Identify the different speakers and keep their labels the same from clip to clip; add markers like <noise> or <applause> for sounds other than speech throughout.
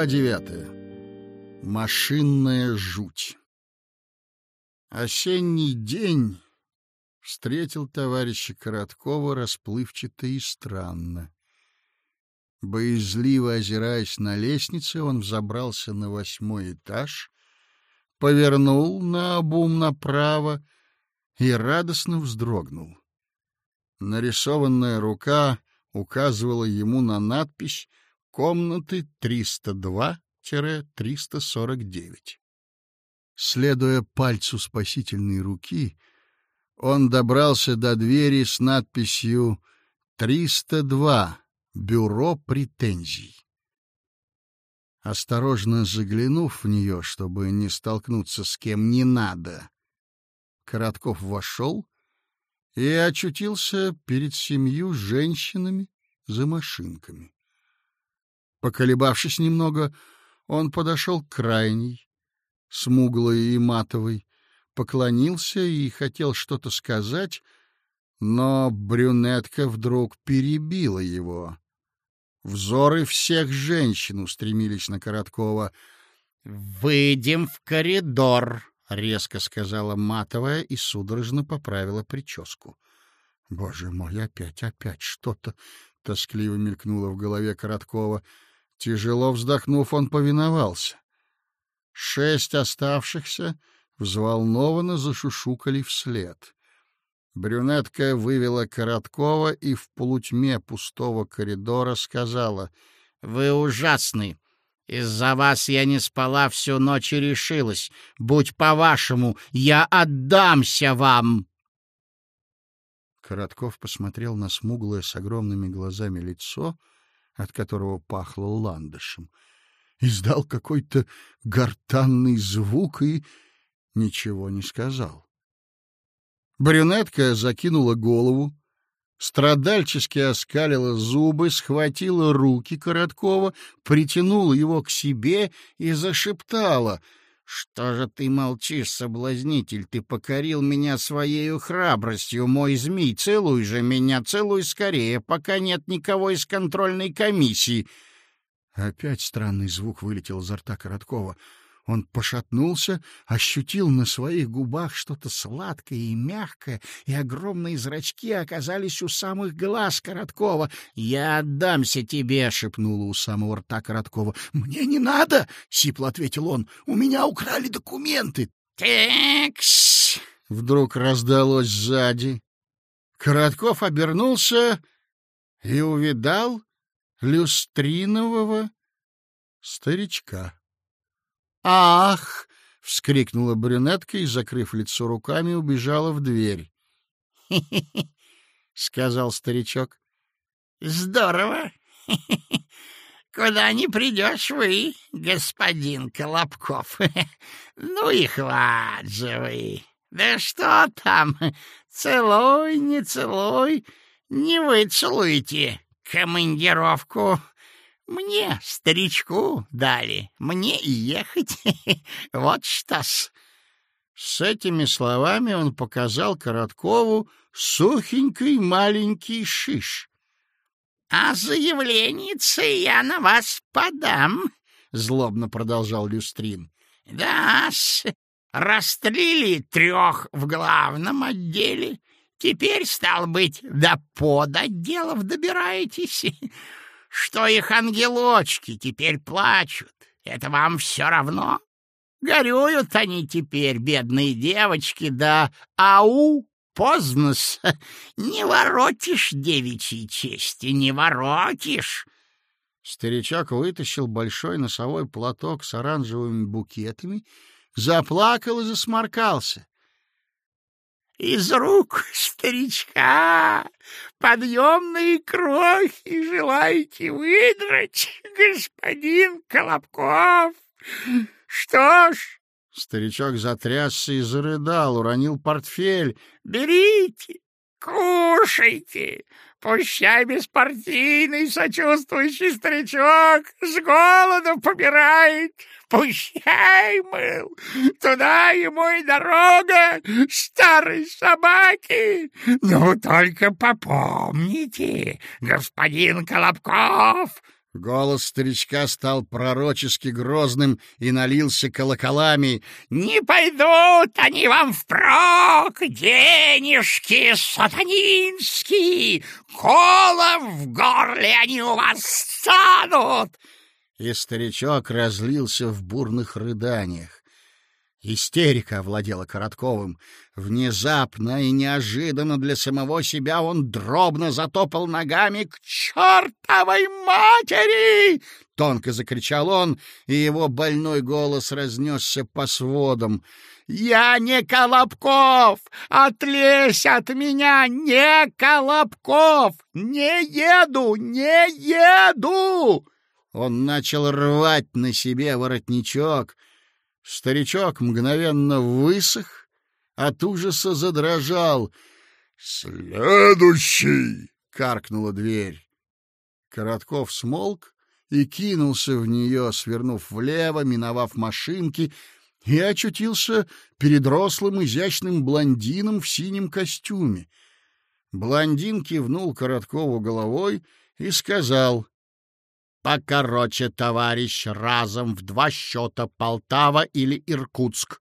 Speaker 1: Глава девятая. Машинная жуть. Осенний день встретил товарища Короткова расплывчато и странно. Боязливо озираясь на лестнице, он взобрался на восьмой этаж, повернул на обум направо и радостно вздрогнул. Нарисованная рука указывала ему на надпись «Комнаты 302-349». Следуя пальцу спасительной руки, он добрался до двери с надписью «302. Бюро претензий». Осторожно заглянув в нее, чтобы не столкнуться с кем не надо, Коротков вошел и очутился перед семью женщинами за машинками. Поколебавшись немного, он подошел к крайней, смуглой и матовой, поклонился и хотел что-то сказать, но брюнетка вдруг перебила его. Взоры всех женщин устремились на Короткова. «Выйдем в коридор», — резко сказала матовая и судорожно поправила прическу. «Боже мой, опять, опять что-то!» — тоскливо мелькнуло в голове Короткова. Тяжело вздохнув, он повиновался. Шесть оставшихся взволнованно зашушукали вслед. Брюнетка вывела Короткова и в полутьме пустого коридора сказала, «Вы ужасны! Из-за вас я не спала всю ночь и решилась. Будь по-вашему, я отдамся вам!» Коротков посмотрел на смуглое с огромными глазами лицо, от которого пахло ландышем, издал какой-то гортанный звук и ничего не сказал. Брюнетка закинула голову, страдальчески оскалила зубы, схватила руки Короткова, притянула его к себе и зашептала — «Что же ты молчишь, соблазнитель? Ты покорил меня своей храбростью, мой змей. Целуй же меня, целуй скорее, пока нет никого из контрольной комиссии». Опять странный звук вылетел изо рта Короткова. Он пошатнулся, ощутил на своих губах что-то сладкое и мягкое, и огромные зрачки оказались у самых глаз Короткова. «Я отдамся тебе!» — шепнула у самого рта Короткова. «Мне не надо!» — сипло ответил он. «У меня украли документы!» «Текс!» — вдруг раздалось сзади. Коротков обернулся и увидал люстринового старичка. «Ах!» — вскрикнула брюнетка и, закрыв лицо руками, убежала в дверь. «Хе-хе-хе!» <laughs> — сказал старичок. «Здорово! <laughs> Куда не придешь вы, господин Колобков? <laughs> Ну и хват же вы! Да что там, целуй, не целуй, не вы целуете командировку мне, старичку, дали, мне и ехать. <laughs> Вот что-с. С этими словами он показал Короткову сухенький маленький шиш. — А заявленница я на вас подам, — злобно продолжал Люстрин. — Да-с, расстрели трех в главном отделе. Теперь, стал быть, до подотделов добираетесь. Что их ангелочки теперь плачут. Это вам все равно? Горюют они теперь, бедные девочки, да ау, поздно-с. <laughs> Не воротишь девичьей чести, не воротишь. Старичок вытащил большой носовой платок с оранжевыми букетами, заплакал и засморкался из рук старичка подъемные крохи желаете выдрать, господин Колобков? Что ж, старичок затрясся и зарыдал, уронил портфель. Берите, кушайте, пущай беспартийный сочувствующий старичок с голоду помирает. Пущай, мыл, туда ему и дорога, старой собаки. Ну, только попомните, господин Колобков, Голос старичка стал пророчески грозным и налился колоколами.
Speaker 2: «Не пойдут они вам впрок, денежки сатанинские! Колом в горле они у вас станут!»
Speaker 1: И старичок разлился в бурных рыданиях. Истерика овладела Коротковым. Внезапно и неожиданно для самого себя он дробно затопал ногами к чертовой матери! Тонко закричал он, и его больной голос разнесся по сводам. «Я не Колобков! Отлезь от меня! Не Колобков! Не еду! Не еду!» Он начал рвать на себе воротничок — Старичок мгновенно высох, от ужаса задрожал. «Следующий!» — каркнула дверь. Коротков смолк и кинулся в нее, свернув влево, миновав машинки, и очутился перед рослым изящным блондином в синем костюме. Блондин кивнул Короткову головой и сказал Покороче, товарищ, разом в два счета Полтава или Иркутск.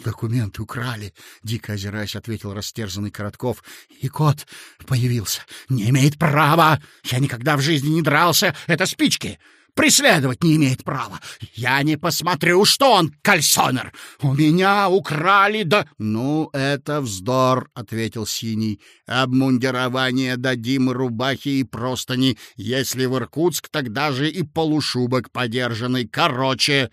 Speaker 1: Документы украли, дико озираясь, ответил растерзанный Коротков. И кот появился. Не имеет права. Я никогда в жизни не дрался. Это спички преследовать не имеет права. Я не посмотрю, что он кальсонер. У меня украли да... — Ну, это вздор, — ответил Синий. — Обмундирование дадим, рубахи и простыни. Если в Иркутск, тогда же и полушубок подержанный. Короче...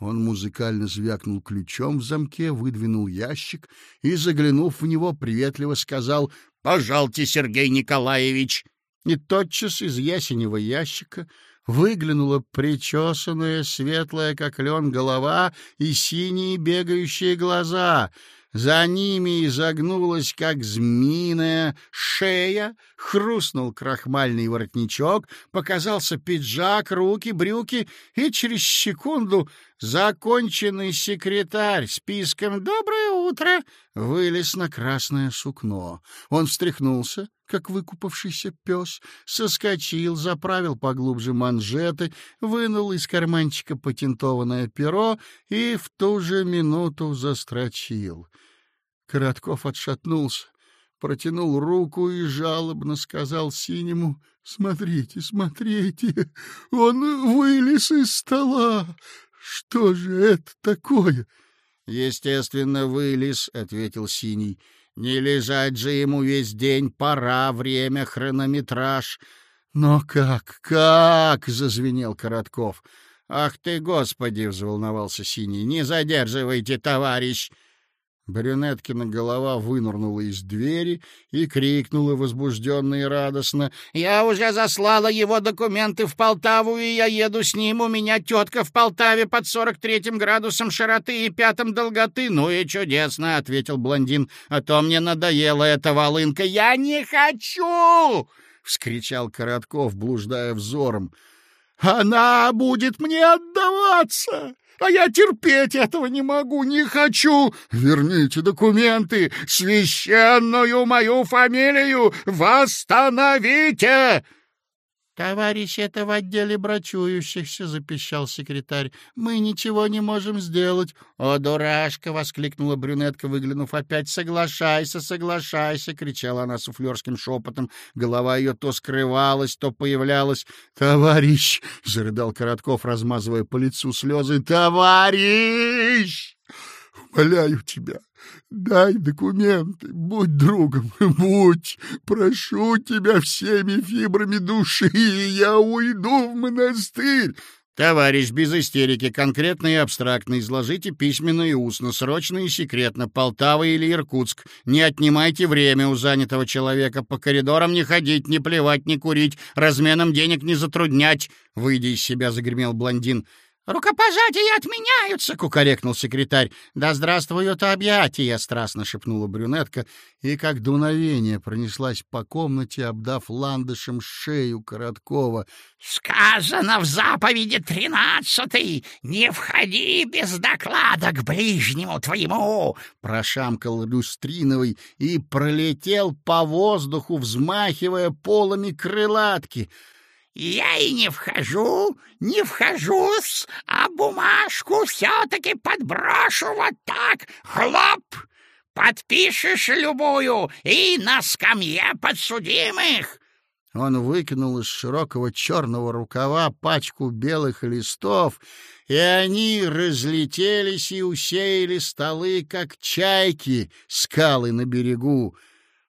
Speaker 1: Он музыкально звякнул ключом в замке, выдвинул ящик и, заглянув в него, приветливо сказал «Пожалуйте, Сергей Николаевич!» И тотчас из ясеневого ящика выглянула причесанная, светлая, как лен, голова и синие бегающие глаза. За ними изогнулась, как змеиная, шея, хрустнул крахмальный воротничок, показался пиджак, руки, брюки, и через секунду законченный секретарь списком «Доброе утро!» вылез на красное сукно. Он встряхнулся, как выкупавшийся пес, соскочил, заправил поглубже манжеты, вынул из карманчика патентованное перо и в ту же минуту застрочил. Коротков отшатнулся, протянул руку и жалобно сказал синему «Смотрите, смотрите, он вылез из стола! Что же это такое?» «Естественно, вылез», — ответил синий. Не лежать же ему весь день, пора, время, хронометраж. Но как, как, — зазвенел Коротков. Ах ты, Господи, — взволновался Синий, — не задерживайте, товарищ. Брюнеткина голова вынырнула из двери и крикнула возбужденно и радостно. — Я уже заслала его документы в Полтаву, и я еду с ним. У меня тетка в Полтаве под сорок третьим градусом широты и пятым долготы. — Ну и чудесно, — ответил блондин. — А то мне надоела эта волынка. — Я не хочу! — вскричал Коротков, блуждая взором. — Она будет мне отдаваться! А я терпеть этого не могу, не хочу. Верните документы, священную мою фамилию восстановите!» «Товарищ, это в отделе брачующихся», — запищал секретарь. «Мы ничего не можем сделать». «О, дурашка!» — воскликнула брюнетка, выглянув опять. «Соглашайся, соглашайся!» — кричала она суфлерским шепотом. Голова ее то скрывалась, то появлялась. «Товарищ!» — зарыдал Коротков, размазывая по лицу слезы. «Товарищ! Умоляю тебя, Дай документы, будь другом, <laughs> будь, прошу тебя всеми фибрами души, я уйду в монастырь. Товарищ, без истерики, конкретно и абстрактно изложите письменно и устно, срочно и секретно, Полтава или Иркутск. Не отнимайте время у занятого человека, по коридорам не ходить, не плевать, не курить, разменом денег не затруднять. Выйдя из себя, загремел блондин. «Рукопожатия отменяются!» — кукарекнул секретарь. «Да здравствуют объятия!» — страстно шепнула брюнетка, и как дуновение пронеслась по комнате, обдав ландышем шею Короткова.
Speaker 2: «Сказано в заповеди тринадцатой! Не входи без доклада к ближнему твоему!»
Speaker 1: — прошамкал Люстриновый и пролетел по воздуху, взмахивая полами крылатки —
Speaker 2: Я и не вхожу, не вхожусь, а бумажку все-таки подброшу вот так, хлоп, подпишешь любую и на скамье подсудимых.
Speaker 1: Он выкинул из широкого черного рукава пачку белых листов, и они разлетелись и усеяли столы, как чайки, скалы на берегу.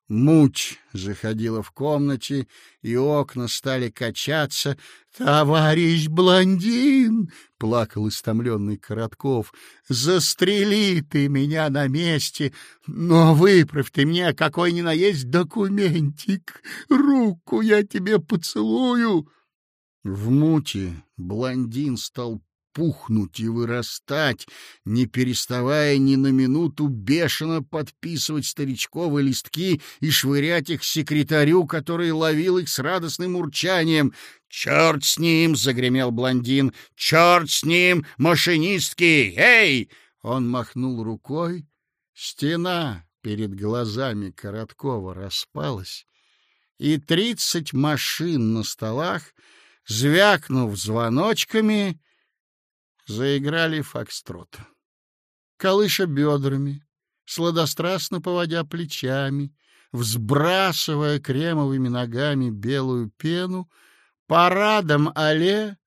Speaker 1: Муть заходила в комнате, и окна стали качаться. «Товарищ блондин!» — плакал истомленный Коротков. «Застрели ты меня на месте, но выправь ты мне какой ни на есть документик. Руку я тебе поцелую!» В мути блондин стал пухнуть и вырастать, не переставая ни на минуту бешено подписывать старичковые листки и швырять их секретарю, который ловил их с радостным урчанием. «Черт с ним!» — загремел блондин. «Черт с ним, машинистки! Эй!» Он махнул рукой. Стена перед глазами Короткова распалась, и тридцать машин на столах, звякнув звоночками, заиграли фокстрот. Колыша бедрами, сладострастно поводя плечами, взбрасывая кремовыми ногами белую пену, парадом алле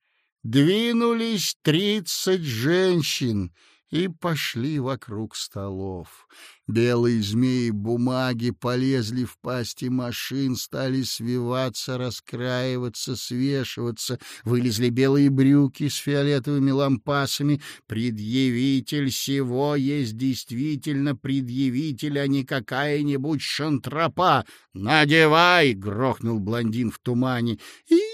Speaker 1: двинулись тридцать женщин — и пошли вокруг столов. Белые змеи бумаги полезли в пасти машин, стали свиваться, раскраиваться, свешиваться. Вылезли белые брюки с фиолетовыми лампасами. Предъявитель всего есть действительно предъявитель, а не какая-нибудь шантропа. «Надевай!» — грохнул блондин в тумане. «И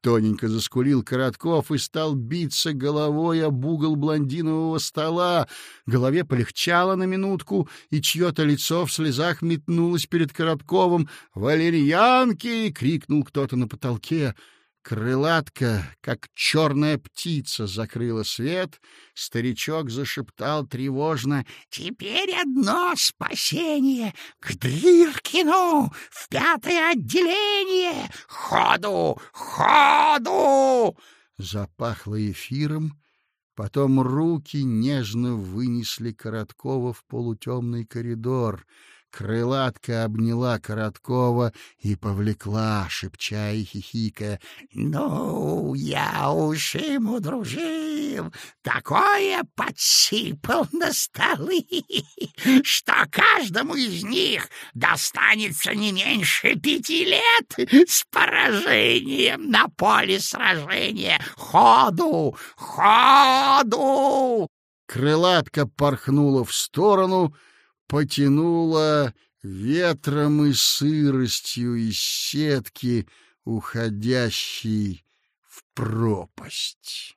Speaker 1: Тоненько заскулил Коротков и стал биться головой об угол блондинового стола. Голове полегчало на минутку, и чье-то лицо в слезах метнулось перед Коротковым. «Валерьянки!» — крикнул кто-то на потолке. Крылатка, как черная птица, закрыла свет. Старичок зашептал тревожно. — Теперь одно спасение — к Дриркину, в пятое отделение! Ходу! Ходу! Запахло эфиром. Потом руки нежно вынесли Короткова в полутемный коридор — Крылатка обняла Короткова и повлекла, шепча и хихикая. — Ну, я уж им удружил, такое подсыпал на столы, что каждому из них достанется не меньше пяти лет с поражением на поле сражения. Ходу! Ходу! Крылатка порхнула в сторону — потянуло ветром и сыростью из сетки, уходящей в пропасть.